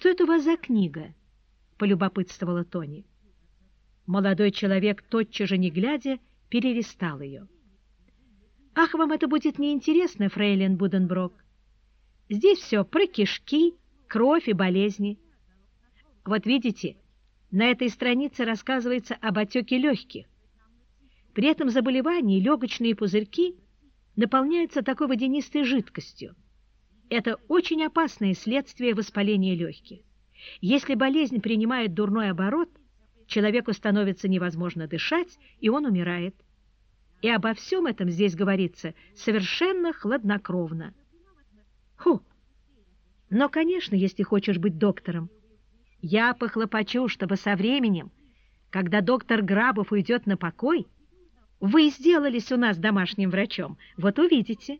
«Что это у вас за книга?» — полюбопытствовала Тони. Молодой человек, тотчас же не глядя, перелистал ее. «Ах, вам это будет неинтересно, фрейлин Буденброк. Здесь все про кишки, кровь и болезни. Вот видите, на этой странице рассказывается об отеке легких. При этом заболевании легочные пузырьки наполняются такой водянистой жидкостью. Это очень опасное следствие воспаления легких. Если болезнь принимает дурной оборот, человеку становится невозможно дышать, и он умирает. И обо всем этом здесь говорится совершенно хладнокровно. Ху! Но, конечно, если хочешь быть доктором, я похлопочу, чтобы со временем, когда доктор Грабов уйдет на покой, вы сделались у нас домашним врачом. Вот увидите.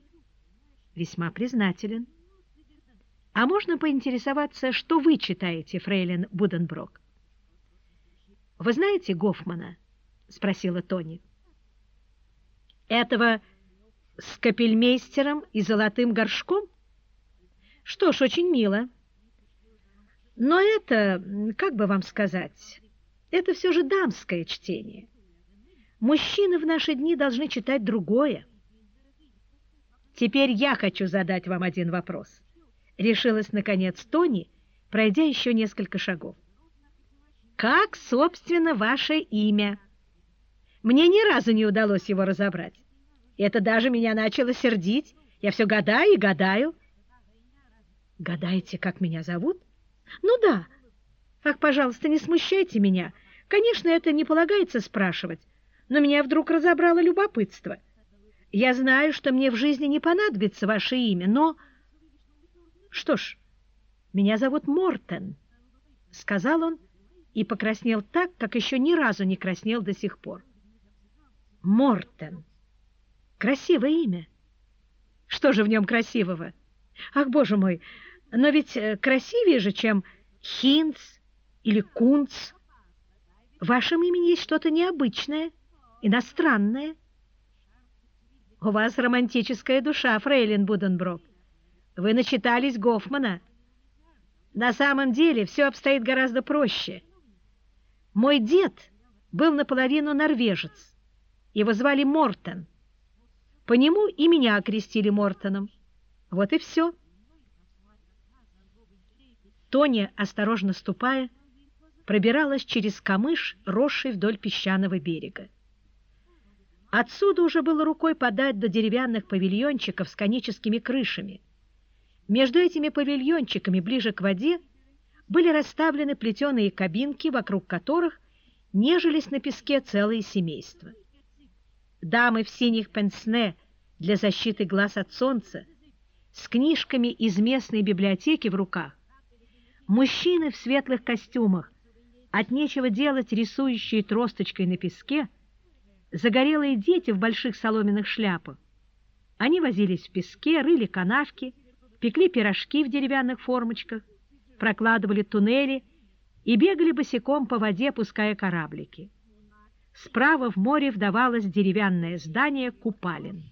Весьма признателен. А можно поинтересоваться, что вы читаете, фрейлин Буденброк? Вы знаете Гофмана? Спросила Тони. Этого с капельмейстером и золотым горшком? Что ж, очень мило. Но это, как бы вам сказать, это все же дамское чтение. Мужчины в наши дни должны читать другое. Теперь я хочу задать вам один вопрос. Решилась, наконец, Тони, пройдя еще несколько шагов. Как, собственно, ваше имя? Мне ни разу не удалось его разобрать. Это даже меня начало сердить. Я все гадаю и гадаю. Гадаете, как меня зовут? Ну да. Ах, пожалуйста, не смущайте меня. Конечно, это не полагается спрашивать но меня вдруг разобрало любопытство. Я знаю, что мне в жизни не понадобится ваше имя, но... Что ж, меня зовут Мортен, — сказал он и покраснел так, как еще ни разу не краснел до сих пор. Мортен. Красивое имя. Что же в нем красивого? Ах, боже мой, но ведь э, красивее же, чем Хинц или Кунц. В вашем имени есть что-то необычное — иностранное. У вас романтическая душа, фрейлин Буденброк. Вы начитались Гофмана. На самом деле все обстоит гораздо проще. Мой дед был наполовину норвежец. Его звали Мортен. По нему и меня окрестили Мортоном. Вот и все. Тоня, осторожно ступая, пробиралась через камыш, росший вдоль песчаного берега. Отсюда уже было рукой подать до деревянных павильончиков с коническими крышами. Между этими павильончиками, ближе к воде, были расставлены плетеные кабинки, вокруг которых нежились на песке целые семейства. Дамы в синих пенсне для защиты глаз от солнца, с книжками из местной библиотеки в руках, мужчины в светлых костюмах, от нечего делать рисующие тросточкой на песке – загорелые дети в больших соломенных шляпах. Они возились в песке, рыли канавки, пекли пирожки в деревянных формочках, прокладывали туннели и бегали босиком по воде, пуская кораблики. Справа в море вдавалось деревянное здание купалин.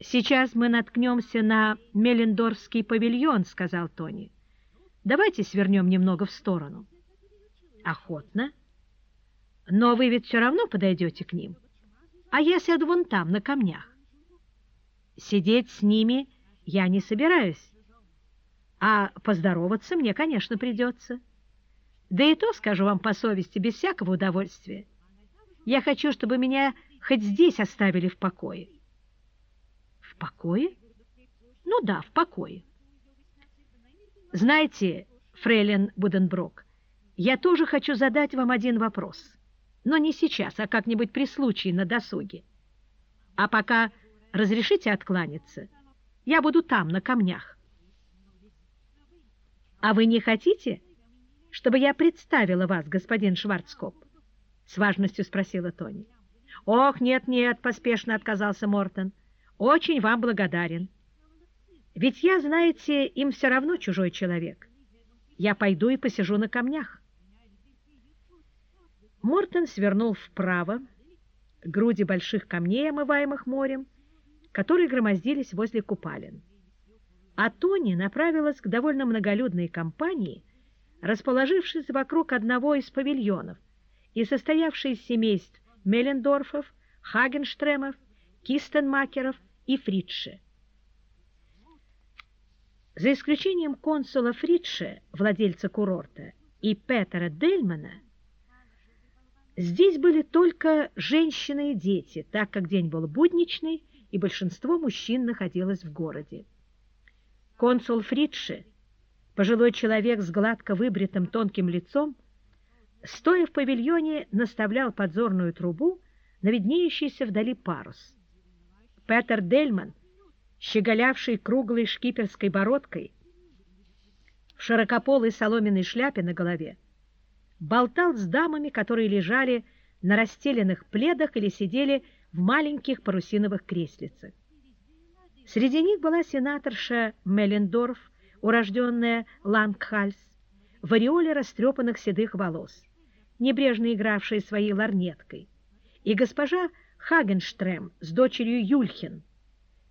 «Сейчас мы наткнемся на Меллендорфский павильон», — сказал Тони. «Давайте свернем немного в сторону». «Охотно», но вы ведь все равно подойдете к ним, а я сяду вон там, на камнях. Сидеть с ними я не собираюсь, а поздороваться мне, конечно, придется. Да и то, скажу вам по совести, без всякого удовольствия. Я хочу, чтобы меня хоть здесь оставили в покое. В покое? Ну да, в покое. Знаете, фрейлин Буденброк, я тоже хочу задать вам один вопрос но не сейчас, а как-нибудь при случае на досуге. А пока разрешите откланяться, я буду там, на камнях. А вы не хотите, чтобы я представила вас, господин Шварцкоп? С важностью спросила Тони. Ох, нет-нет, поспешно отказался Мортон. Очень вам благодарен. Ведь я, знаете, им все равно чужой человек. Я пойду и посижу на камнях. Мортон свернул вправо, груди больших камней, омываемых морем, которые громоздились возле купалин. а Тони направилась к довольно многолюдной компании, расположившись вокруг одного из павильонов и состоявшей из семейств Меллендорфов, Хагенштремов, Кистенмакеров и Фридше. За исключением консула Фридше, владельца курорта, и Петера Дельмана, здесь были только женщины и дети, так как день был будничный, и большинство мужчин находилось в городе. Консул Фридше, пожилой человек с гладко выбритым тонким лицом, стоя в павильоне, наставлял подзорную трубу на виднеющийся вдали парус. Петер Дельман, щеголявший круглой шкиперской бородкой, в широкополой соломенной шляпе на голове, болтал с дамами, которые лежали на расстеленных пледах или сидели в маленьких парусиновых креслицах. Среди них была сенаторша Меллендорф, урожденная Лангхальс, в ореоле растрепанных седых волос, небрежно игравшая своей ларнеткой, и госпожа Хагенштрем с дочерью Юльхин,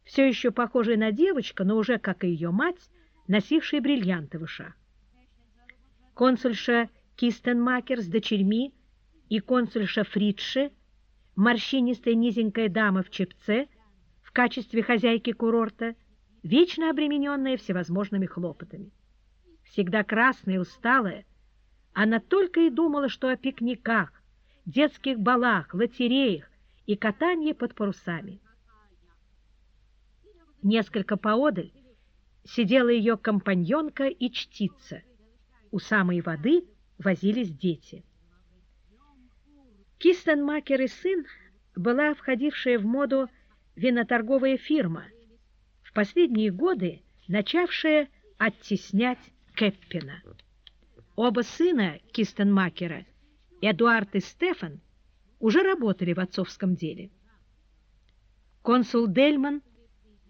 все еще похожая на девочку, но уже, как и ее мать, носившая бриллианты в ушах. Консульша Кистенмакер с дочерьми и консульша Фридше, морщинистая низенькая дама в чепце, в качестве хозяйки курорта, вечно обремененная всевозможными хлопотами. Всегда красная и усталая, она только и думала, что о пикниках, детских балах, лотереях и катании под парусами. Несколько поодаль сидела ее компаньонка и чтица. У самой воды возились дети. Кистенмакер и сын была входившая в моду виноторговая фирма, в последние годы начавшая оттеснять Кэппина. Оба сына Кистенмакера, Эдуард и Стефан, уже работали в отцовском деле. Консул Дельман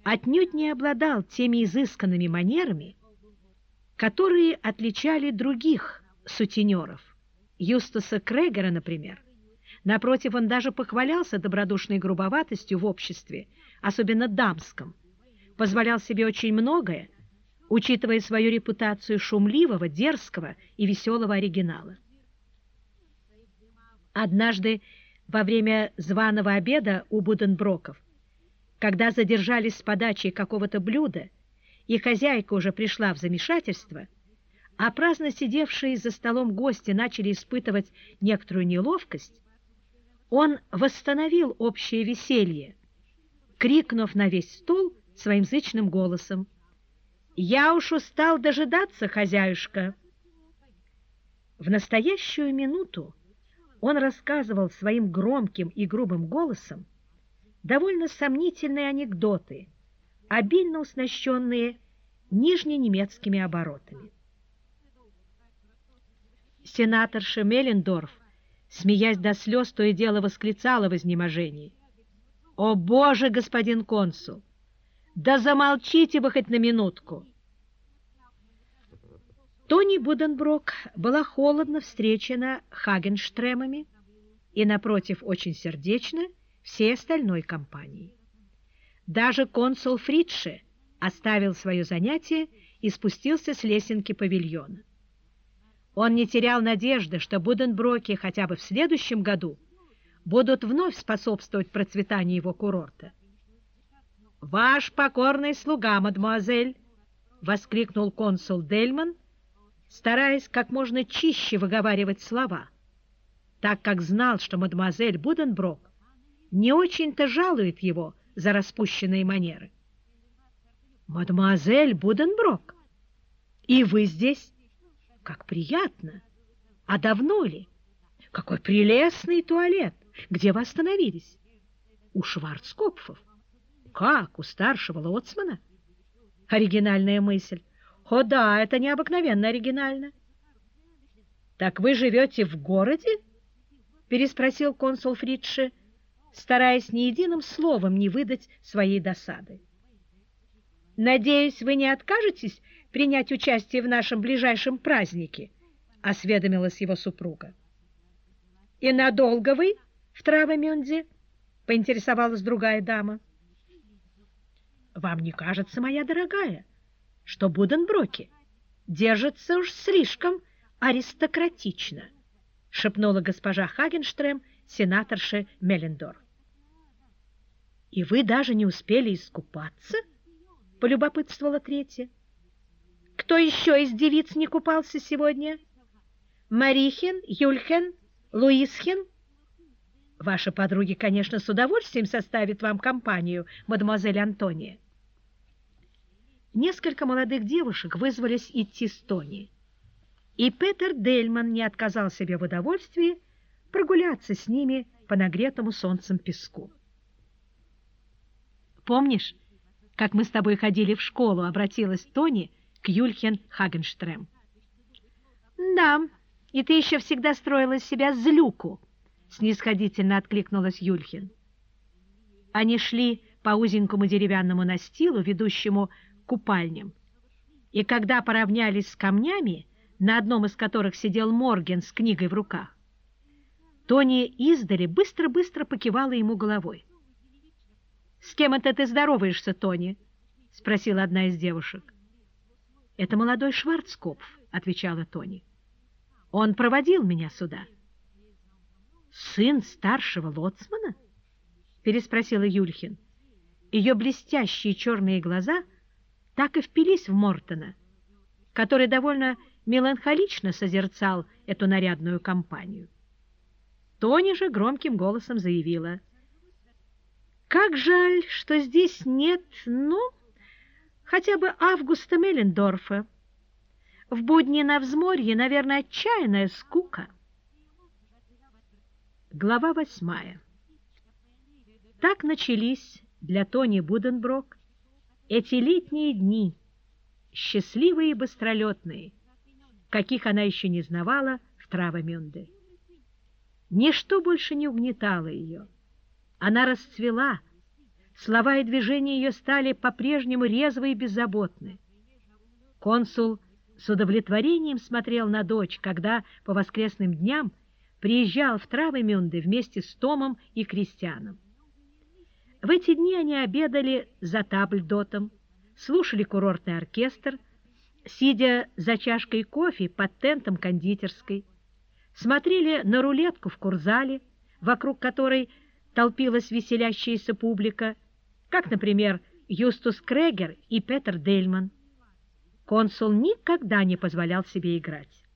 отнюдь не обладал теми изысканными манерами, которые отличали других сутенеров, Юстаса Крегера, например. Напротив, он даже похвалялся добродушной грубоватостью в обществе, особенно дамском, позволял себе очень многое, учитывая свою репутацию шумливого, дерзкого и веселого оригинала. Однажды во время званого обеда у Буденброков, когда задержались с подачей какого-то блюда, и хозяйка уже пришла в замешательство, а праздно сидевшие за столом гости начали испытывать некоторую неловкость, он восстановил общее веселье, крикнув на весь стол своим зычным голосом «Я уж устал дожидаться, хозяюшка!» В настоящую минуту он рассказывал своим громким и грубым голосом довольно сомнительные анекдоты, обильно уснащенные нижненемецкими оборотами. Сенатор Шемелендорф, смеясь до слез, то и дело восклицала в изнеможении. «О, Боже, господин консул! Да замолчите вы хоть на минутку!» Тони Буденброк была холодно встречена Хагенштремами и, напротив, очень сердечно всей остальной компанией. Даже консул Фридше оставил свое занятие и спустился с лесенки павильона. Он не терял надежды, что Буденброки хотя бы в следующем году будут вновь способствовать процветанию его курорта. «Ваш покорный слуга, мадемуазель!» — воскликнул консул Дельман — стараясь как можно чище выговаривать слова, так как знал, что мадемуазель Буденброк не очень-то жалует его за распущенные манеры. «Мадемуазель Буденброк, и вы здесь? Как приятно! А давно ли? Какой прелестный туалет! Где вы остановились? У Шварцкопфов. Как, у старшего лоцмана? Оригинальная мысль. О да, это необыкновенно оригинально. Так вы живете в городе? Переспросил консул Фридше, стараясь ни единым словом не выдать своей досады. Надеюсь, вы не откажетесь принять участие в нашем ближайшем празднике, осведомилась его супруга. И надолго вы в Травомюнде? поинтересовалась другая дама. Вам не кажется, моя дорогая, что Буденброки держатся уж слишком аристократично, шепнула госпожа Хагенштрем сенаторше Меллендорф. «И вы даже не успели искупаться?» — полюбопытствовала третья. «Кто еще из девиц не купался сегодня? Марихин, Юльхен, Луисхен?» «Ваши подруги, конечно, с удовольствием составят вам компанию, мадемуазель Антония». Несколько молодых девушек вызвались идти с Тони, и Петер Дельман не отказал себе в удовольствии прогуляться с ними по нагретому солнцем песку. «Помнишь, как мы с тобой ходили в школу?» — обратилась Тони к Юльхен Хагенштрем. «Да, и ты еще всегда строила из себя злюку», — снисходительно откликнулась Юльхин. Они шли по узенькому деревянному настилу, ведущему к купальням, и когда поравнялись с камнями, на одном из которых сидел Морген с книгой в руках, Тони издали быстро-быстро покивала ему головой. «С кем это ты здороваешься, Тони?» — спросила одна из девушек. «Это молодой Шварцкопф», — отвечала Тони. «Он проводил меня сюда». «Сын старшего лоцмана?» — переспросила Юльхин. Ее блестящие черные глаза так и впились в Мортона, который довольно меланхолично созерцал эту нарядную компанию. Тони же громким голосом заявила — как жаль, что здесь нет, ну, хотя бы Августа Меллендорфа. В будни на взморье, наверное, отчаянная скука. Глава восьмая. Так начались для Тони Буденброк эти летние дни, счастливые и быстролетные, каких она еще не знавала в Травомюнде. Ничто больше не угнетало ее. Она расцвела, слова и движения ее стали по-прежнему резвы и беззаботны. Консул с удовлетворением смотрел на дочь, когда по воскресным дням приезжал в Травемюнде вместе с Томом и Кристианом. В эти дни они обедали за табльдотом, слушали курортный оркестр, сидя за чашкой кофе под тентом кондитерской, смотрели на рулетку в курзале, вокруг которой толпилась веселящаяся публика, как, например, Юстус Крегер и Петер Дельман. Консул никогда не позволял себе играть.